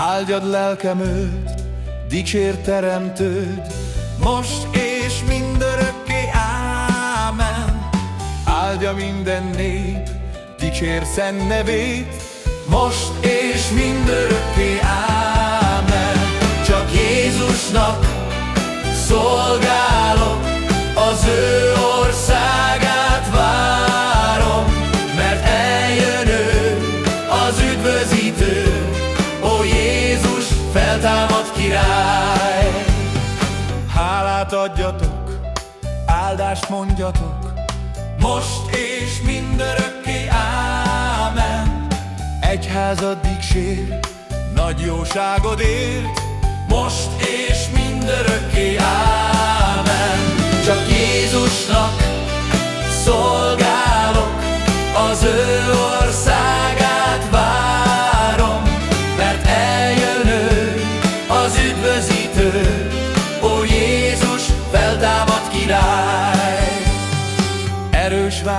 Áldjad lelkem őt, dicsér teremtőd, most és mindörökké, ámen. Áldja minden nép, dicsér szent nevét, most és mindörökké, ámen. Csak Jézusnak szolgálok, Hálát adjatok, áldást mondjatok, most és mindörökké, ámen. Egyházad dicsér, nagy jóságodért, most és mindörökké, ámen. Csak Jézusnak szolgálok, az ő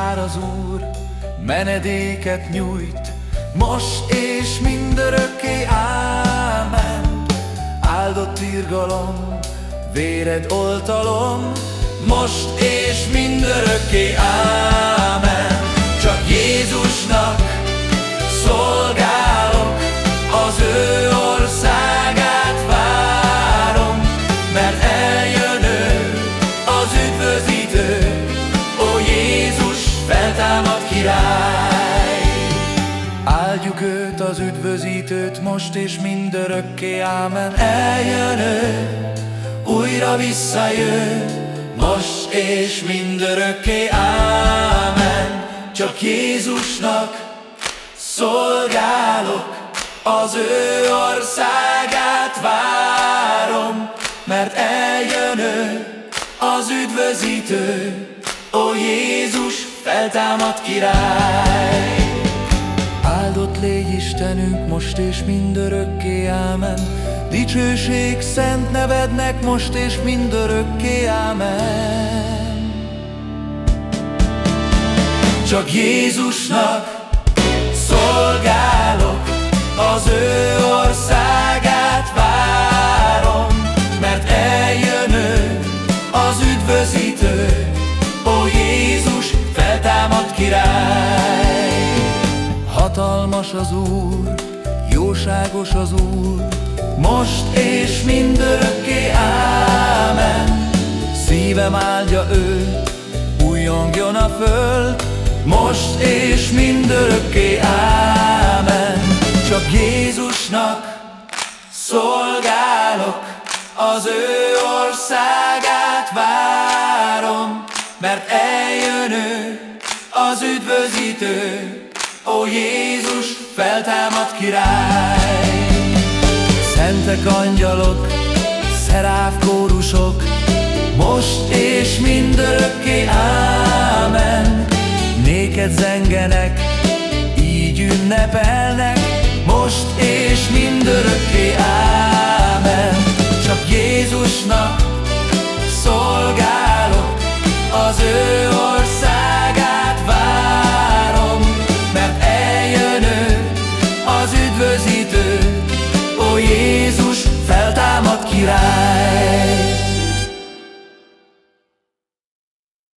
Vár az Úr, menedéket nyújt, most és mindörökké, ámen. Áldott irgalom, véred oltalom, most és mindörökké, ámen. Csak Jézusnak az üdvözítőt, most és mindörökké, ámen. Eljön ő, újra visszajön, most és mindörökké, ámen. Csak Jézusnak szolgálok, az ő országát várom, mert eljön ő, az üdvözítő, ó Jézus feltámad király. Istenünk, most és mindörökké, ámen. Dicsőség szent nevednek, most és mindörökké, ámen. Csak Jézusnak szolgálok, az ő országát várom, mert eljön ő, az üdvözítő, Hatalmas az Úr, jóságos az Úr, Most és mindörökké, ámen. szívem áldja őt, újjongjon a föld, Most és mindörökké, ámen. Csak Jézusnak szolgálok, az ő országát várom, mert eljön ő, az üdvözítő, ó Jézus feltámad király. Szentek angyalok, szeráv kórusok, Most és mindörökké, ámen. néked zengenek, így ünnepelnek, üdvözítő, ó Jézus, feltámad király.